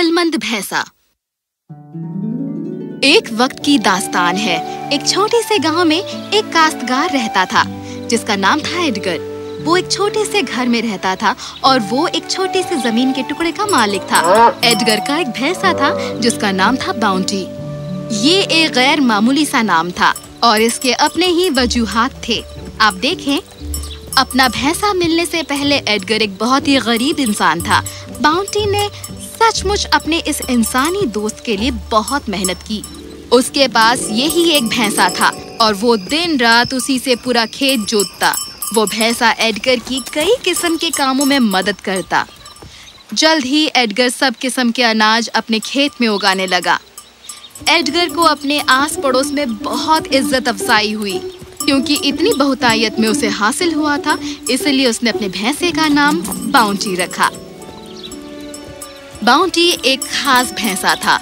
अक्लमंद भैंसा। एक वक्त की दास्तान है। एक छोटे से गाँव में एक काश्तकार रहता था, जिसका नाम था एडगर। वो एक छोटे से घर में रहता था और वो एक छोटी सी ज़मीन के टुकड़े का मालिक था। एडगर का एक भैंसा था, जिसका नाम था बाउंटी। ये एक गैर मामूली सा नाम था और इसके अपने ही वजूहात थे। आप देखें, अपना भैंसा मिलने से पहले एडगर एक बहुत ही गरीब इंसान था। बाउंटी ने सचमुच अपने इस इंसानी दोस्त के लिए बहुत मेहनत की। उसके पास यही एक भैंसा था और वो दिन रात उसी से पूरा खेत जोतता। वो भैंसा एडगर की कई किस्म के कामों में मदद करता। जल्द ही एडगर सब किस्म के अनाज अपने खेत में उगाने लगा। एडगर को अपने आस पड़ोस में बहुत इज़्ज़त अफजाई हुई, क्योंकि इतनी बहुतायत में उसे हासिल हुआ था, इसलिए उसने अपने भैंसे का नाम बाउंटी रखा। बाउंटी एक खास भैंसा था।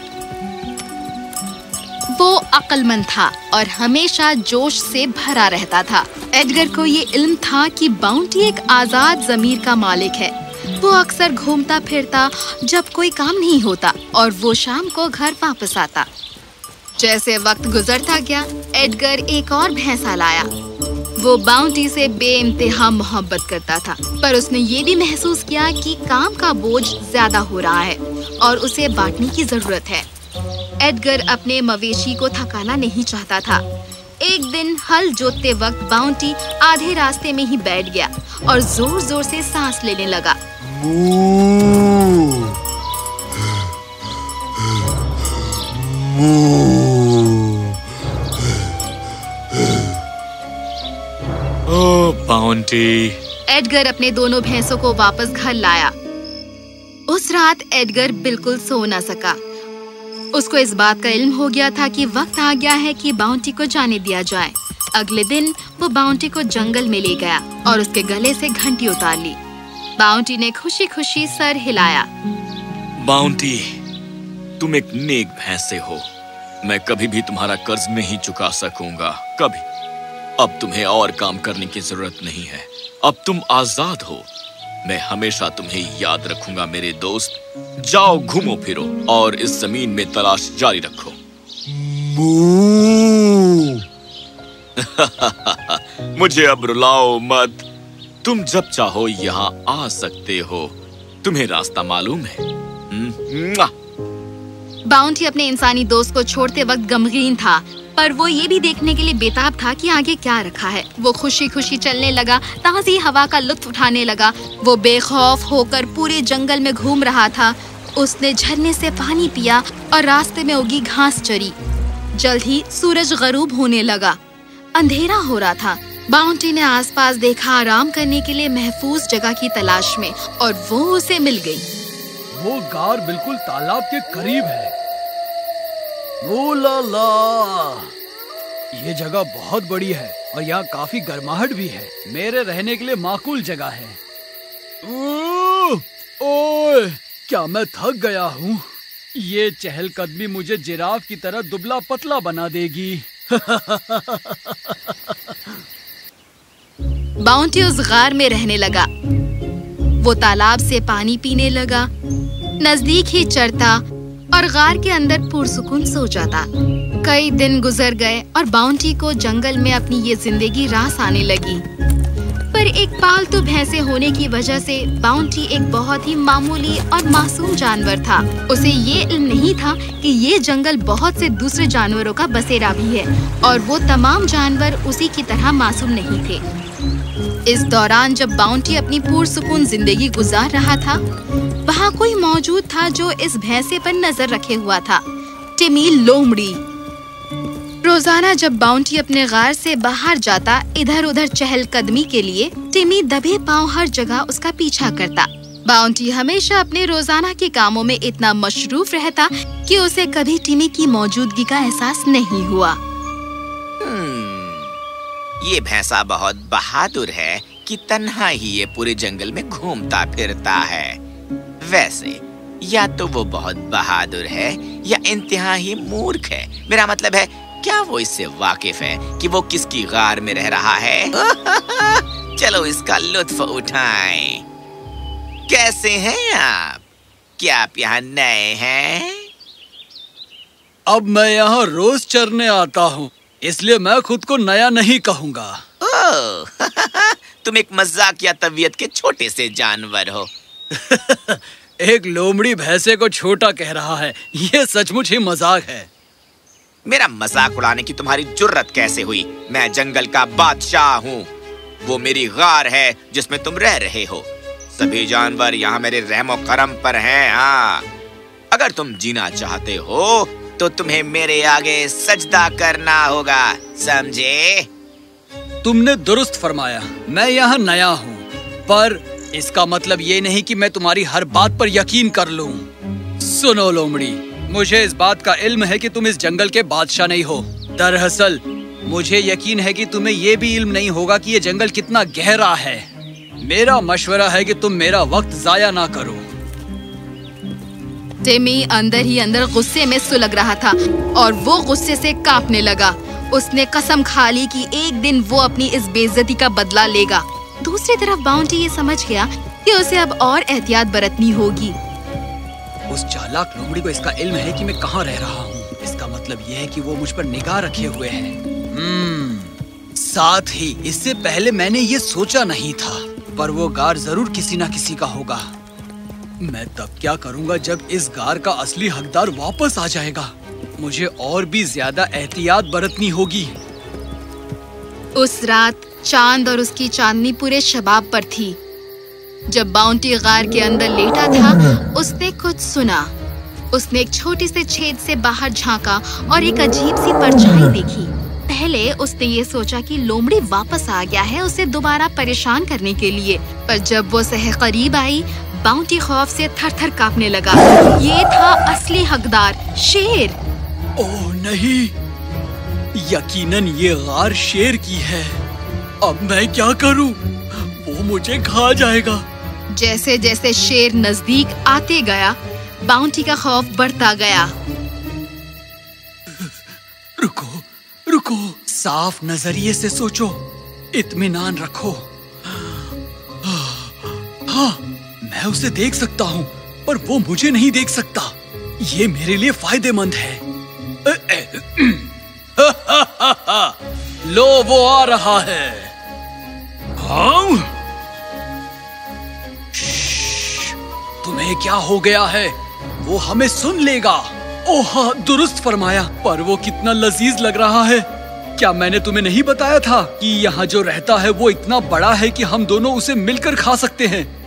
वो अक्लमंद था और हमेशा जोश से भरा रहता था। एडगर को ये इल्म था कि बाउंटी एक आज़ाद जमीर का मालिक है। वो अक्सर घूमता फिरता, जब कोई काम नहीं होता और वो शाम को घर वापस आता। जैसे वक्त गुजरता गया, एडगर एक और भैंसा लाया। वो बाउंटी से बेइंतहा मोहब्बत करता था। पर उसने ये भी महसूस किया कि काम का बोझ ज़्यादा हो रहा है और उसे बांटने की ज़रूरत है। एडगर अपने मवेशी को थकाना नहीं चाहता था। एक दिन हल जोतते वक्त बाउंटी आधे रास्ते में ही बैठ गया और ज़ोर ज़ोर से सांस लेने लगा। ओ बाउंटी एडगर अपने दोनों भैंसों को वापस घर लाया। उस रात एडगर बिल्कुल सो न सका। उसको इस बात का इल्म हो गया था कि वक्त आ गया है कि बाउंटी को जाने दिया जाए। अगले दिन वो बाउंटी को जंगल में ले गया और उसके गले से घंटी उतार ली। बाउंटी ने खुशी खुशी सर हिलाया। बाउंटी तुम एक नेक भैंसे हो। मैं कभी भी तुम्हारा कर्ज नहीं चुका सकूँगा। कभी। अब तुम्हें और काम करने की ज़रूरत नहीं है। अब तुम आज़ाद हो। मैं हमेशा तुम्हें याद रखूँगा मेरे दोस्त। जाओ घूमो फिरो और इस ज़मीन में तलाश जारी रखो। मुझे अब रुलाओ मत। तुम जब चाहो यहाँ आ सकते हो। तुम्हें रास्ता मालूम है। हम्म, बाउंटी अपने इंसानी दोस्त को छोड़ते वक्त गमगीन था। पर वो ये भी देखने के लिए बेताब था कि आगे क्या रखा है। वो खुशी खुशी चलने लगा, ताजी हवा का लुत्फ उठाने लगा। वो बेखौफ होकर पूरे जंगल में घूम रहा था। उसने झरने से पानी पिया और रास्ते में उगी घास चरी। जल्द ही सूरज गरूब होने लगा। अंधेरा हो रहा था। बाउंटी ने आसपास देखा आराम करने के लिए महफूज जगह की तलाश में और वो उसे मिल गई। वो गार बिल्कुल तालाब के करीब है। ये जगह बहुत बड़ी है और यहाँ काफ़ी गर्माहट भी है। मेरे रहने के लिए माकूल जगह है। ओए क्या मैं थक गया हूँ। ये चहलकदमी मुझे जिराफ की तरह दुबला पतला बना देगी। बाउंटी उस गार में रहने लगा। वो तालाब से पानी पीने लगा। नज़दीक ही चरता और गार के अंदर पुरसुकून सो जाता। कई दिन गुजर गए और बाउंटी को जंगल में अपनी ये ज़िंदगी रास आने लगी। पर एक पालतू भैंसे होने की वजह से बाउंटी एक बहुत ही मामूली और मासूम जानवर था। उसे ये इल्म नहीं था कि ये जंगल बहुत से दूसरे जानवरों का बसेरा भी है और वो तमाम जानवर उसी की तरह मासूम नहीं थे। इस दौरान जब बाउंटी अपनी पुरसुकून ज़िंदगी गुजार रहा था, वहाँ कोई मौजूद था जो इस भैंसे पर नज़र रखे हुआ था, टिमी लोमड़ी। रोज़ाना जब बाउंटी अपने गार से बाहर जाता इधर उधर चहलकदमी के लिए, टिमी दबे पाँव हर जगह उसका पीछा करता। बाउंटी हमेशा अपने रोज़ाना के कामों में इतना मशरूफ रहता कि उसे कभी टिमी की मौजूदगी का एहसास नहीं हुआ। ये भैंसा बहुत बहादुर है कि तन्हा ही ये पूरे जंगल में घूमता फिरता है। वैसे, या तो वो बहुत बहादुर है, या इंतहा ही मूर्ख है। मेरा मतलब है, क्या वो इससे वाकिफ है कि वो किसकी गार में रह रहा है? चलो इसका लुत्फ उठाएँ। कैसे हैं आप? क्या आप यहाँ नए हैं? अब मैं यहाँ रोज चरने आता हूँ। इसलिए मैं खुद को नया नहीं कहूँगा। तुम एक मजाकिया तबीयत के छोटे से जानवर हो। एक लोमड़ी भैंसे को छोटा कह रहा है। ये सचमुच ही मज़ाक है। मेरा मज़ाक उड़ाने की तुम्हारी जुर्रत कैसे हुई? मैं जंगल का बादशाह हूँ। वो मेरी गार है जिसमें तुम रह रहे हो। सभी जानवर यहाँ मेरे रहमो करम पर हैं हाँ। अगर तुम जीना चाहते हो तो तुम्हें मेरे आगे सजदा करना होगा, समझे? तुमने दुरुस्त फरमाया, मैं यहाँ नया हूँ। पर इसका मतलब ये नहीं कि मैं तुम्हारी हर बात पर यकीन कर लूँ। सुनो लोमड़ी, मुझे इस बात का इल्म है कि तुम इस जंगल के बादशाह नहीं हो। दरअसल, मुझे यकीन है कि तुम्हें ये भी इल्म नहीं होगा कि ये जंगल कितना गहरा है। मेरा मशवरा है कि तुम मेरा वक्त जाया ना करो। टिमी अंदर ही अंदर गुस्से में सुलग रहा था और वो गुस्से से कांपने लगा। उसने कसम खा ली कि एक दिन वो अपनी इस बेइज्जती का बदला लेगा। दूसरी तरफ़ बाउंटी ये समझ गया कि उसे अब और एहतियात बरतनी होगी। उस चालाक लोमड़ी को इसका इल्म है कि मैं कहाँ रह रहा हूँ। इसका मतलब यह है कि वो मुझ पर निगाह रखे हुए है। हम्म, साथ ही इससे पहले मैंने ये सोचा नहीं था पर वो गार ज़रूर किसी ना किसी का होगा। मैं तब क्या करूँगा जब इस गार का असली हकदार वापस आ जाएगा? मुझे और भी ज़्यादा एहतियात बरतनी होगी। उस रात चाँद और उसकी चांदनी पूरे शबाब पर थी। जब बाउंटी गार के अंदर लेटा था, उसने कुछ सुना। उसने एक छोटी से छेद से बाहर झांका और एक अजीब सी परछाई देखी। पहले उसने ये सोचा कि लोमड़ी वापस आ गया है उसे दोबारा परेशान करने के लिए, पर जब वो सह करीब आई बाउंटी खौफ से थर थर कांपने लगा। ये था असली हकदार शेर। ओह नहीं। यकीनन ये गार शेर की है। अब मैं क्या करूँ? वो मुझे खा जाएगा। जैसे जैसे शेर नज़दीक आते गया बाउंटी का खौफ बढ़ता गया। रुको रुको। साफ़ नज़रिए से सोचो। इत्मीनान रखो। हाँ। मैं उसे देख सकता हूँ पर वो मुझे नहीं देख सकता। ये मेरे लिए फ़ायदेमंद है। लो वो आ रहा है। हाँ तुम्हें क्या हो गया है? वो हमें सुन लेगा। ओह हाँ, दुरुस्त फरमाया पर वो कितना लजीज लग रहा है। क्या मैंने तुम्हें नहीं बताया था कि यहाँ जो रहता है वो इतना बड़ा है कि हम दोनों उसे मिलकर खा सकते हैं?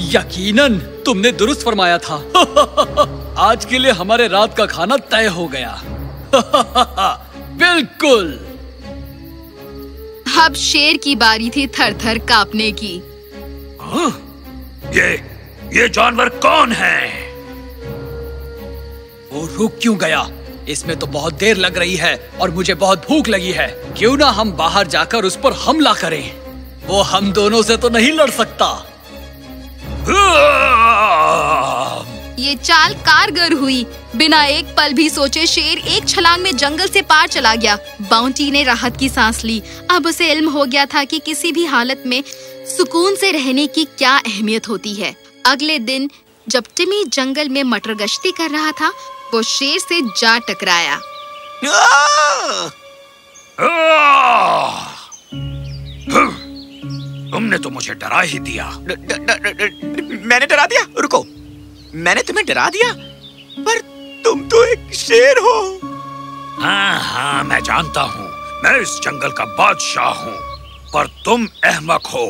यकीनन तुमने दुरुस्त फरमाया था। आज के लिए हमारे रात का खाना तय हो गया। बिल्कुल। अब शेर की बारी थी थर थर कापने की। हाँ? ये ये जानवर कौन है? वो रुक क्यों गया? इसमें तो बहुत देर लग रही है और मुझे बहुत भूख लगी है। क्यों ना हम बाहर जाकर उस पर हमला करें? वो हम दोनों से तो नहीं लड़ सकता। ये चाल कारगर हुई। बिना एक पल भी सोचे शेर एक छलांग में जंगल से पार चला गया। बाउंटी ने राहत की सांस ली। अब उसे इल्म हो गया था कि किसी भी हालत में सुकून से रहने की क्या अहमियत होती है। अगले दिन जब टिमी जंगल में मटर गश्ती कर रहा था वो शेर से जा टकराया। तुमने तो मुझे डरा ही दिया। ड, ड, ड, ड, ड, मैंने डरा दिया। रुको। मैंने तुम्हें डरा दिया पर तुम तो एक शेर हो। हाँ हाँ मैं जानता हूँ। मैं इस जंगल का बादशाह हूँ पर तुम अहमक हो।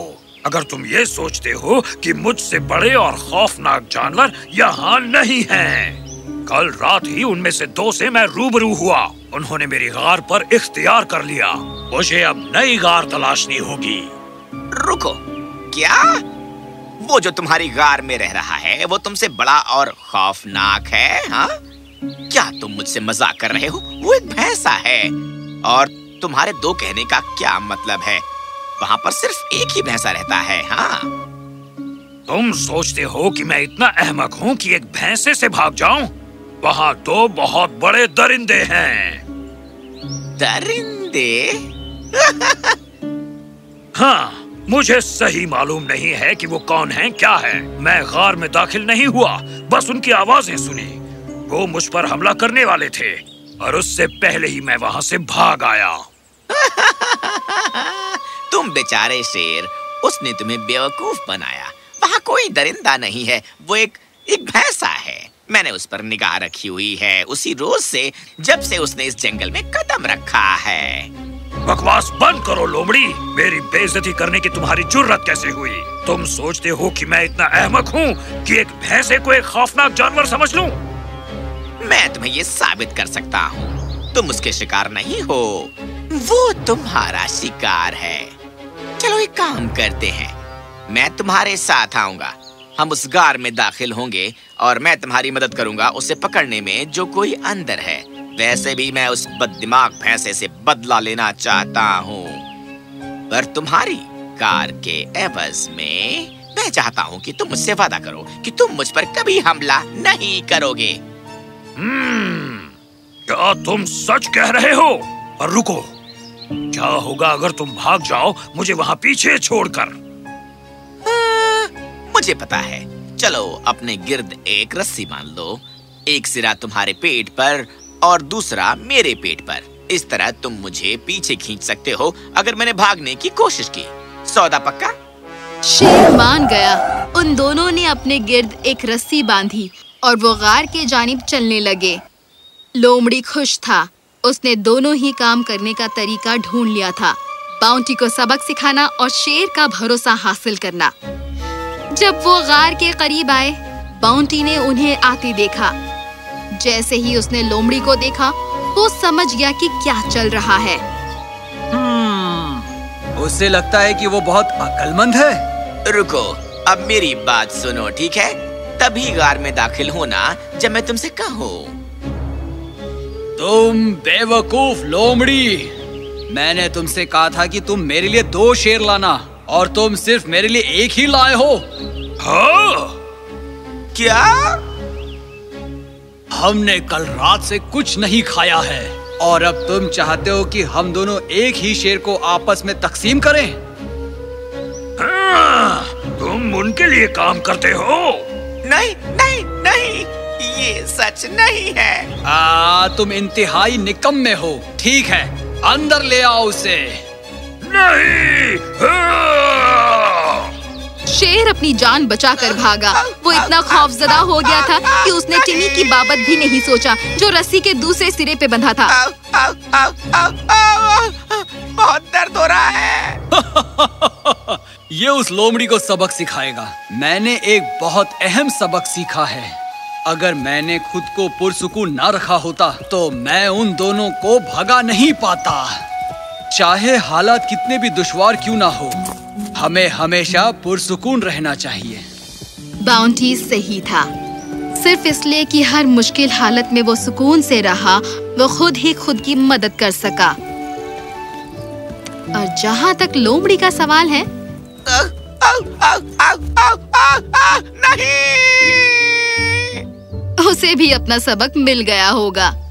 अगर तुम ये सोचते हो कि मुझसे बड़े और खौफनाक जानवर यहाँ नहीं हैं। कल रात ही उनमें से दो से मैं रूबरू हुआ। उन्होंने मेरी गार पर इख्तियार कर लिया। मुझे अब नई गार तलाशनी होगी। रुको। क्या? वो जो तुम्हारी गार में रह रहा है वो तुमसे बड़ा और खौफनाक है हाँ? क्या तुम मुझसे मज़ाक कर रहे हो? वो एक भैंसा है। और तुम्हारे दो कहने का क्या मतलब है? वहाँ पर सिर्फ़ एक ही भैंसा रहता है हाँ? तुम सोचते हो कि मैं इतना अहमक हूँ कि एक भैंसे से भाग जाऊँ? वहाँ दो बहुत बड़े दरिंदे हैं। दरिंदे? हाँ। मुझे सही मालूम नहीं है कि वो कौन है, क्या है। मैं गार में दाखिल नहीं हुआ, बस उनकी आवाज़ें सुनी। वो मुझ पर हमला करने वाले थे, और उससे पहले ही मैं वहाँ से भाग आया। तुम बेचारे शेर, उसने तुम्हें बेवकूफ़ बनाया। वहाँ कोई दरिंदा नहीं है, वो एक एक भैंसा है। मैंने उस पर निगाह रखी हुई है, उसी रोज से, जब से उसने इस जंगल में कदम रखा है। बकवास बंद करो, लोमड़ी। मेरी बेइज्जती करने की तुम्हारी जुर्रत कैसे हुई? तुम सोचते हो कि मैं इतना अहमक हूँ कि एक भैंसे को एक खौफनाक जानवर समझ लूँ? मैं तुम्हें ये साबित कर सकता हूँ। तुम उसके शिकार नहीं हो। वो तुम्हारा शिकार है। चलो एक काम करते हैं। मैं तुम्हारे साथ आऊँगा। हम उस गार में दाखिल होंगे और मैं तुम्हारी मदद करूँगा उसे पकड़ने में जो कोई अंदर है। वैसे भी मैं उस बददिमाग भैंसे से बदला लेना चाहता हूँ। पर तुम्हारी कार के एवज में मैं चाहता हूँ कि तुम मुझसे वादा करो कि तुम मुझ पर कभी हमला नहीं करोगे। हम्म, क्या तुम सच कह रहे हो? और रुको। क्या होगा अगर तुम भाग जाओ मुझे वहाँ पीछे छोड़कर? मुझे पता है। चलो अपने गिर्द एक रस्सी बाँध लो। एक सिरा तुम्हारे पेट पर और दूसरा मेरे पेट पर। इस तरह तुम मुझे पीछे खींच सकते हो, अगर मैंने भागने की कोशिश की। सौदा पक्का? शेर मान गया। उन दोनों ने अपने गिर्द एक रस्सी बांधी और वो गार के जानिब चलने लगे। लोमड़ी खुश था। उसने दोनों ही काम करने का तरीका ढूंढ लिया था। बाउंटी को सबक सिखाना और शेर का भरोसा हासिल करना। जब वो गार के करीब आए, बाउंटी ने उन्हें आते देखा। जैसे ही उसने लोमड़ी को देखा वो समझ गया कि क्या चल रहा है। हम्म, उससे लगता है कि वो बहुत अकलमंद है। रुको अब मेरी बात सुनो ठीक है? तभी गार में दाखिल होना जब मैं तुमसे कहूँ। तुम बेवकूफ़ लोमड़ी। मैंने तुमसे कहा था कि तुम मेरे लिए दो शेर लाना और तुम सिर्फ़ मेरे लिए एक ही लाए हो। हाँ? क्या? हमने कल रात से कुछ नहीं खाया है। और अब तुम चाहते हो कि हम दोनों एक ही शेर को आपस में तकसीम करें? हाँ, तुम उनके लिए काम करते हो। नहीं नहीं नहीं ये सच नहीं है। आ, तुम इंतहाई निकम में हो ठीक है अंदर ले आओ उसे। नहीं हाँ! शेर अपनी जान बचाकर भागा। वो इतना खौफजदा हो गया था कि उसने टिनी की बाबत भी नहीं सोचा जो रस्सी के दूसरे सिरे पे बंधा था। बहुत दर्द हो रहा है। ये उस लोमड़ी को सबक सिखाएगा। मैंने एक बहुत अहम सबक सीखा है। अगर मैंने खुद को पुरसुकून ना रखा होता तो मैं उन दोनों को भगा नहीं पाता। चाहे हालात कितने भी दुश्वार क्यों ना हो हमें हमेशा पुरसुकून रहना चाहिए। बाउंटी सही था। सिर्फ़ इसलिए कि हर मुश्किल हालत में वो सुकून से रहा वो खुद ही खुद की मदद कर सका। और जहाँ तक लोमड़ी का सवाल है? नहीं! उसे भी अपना सबक मिल गया होगा।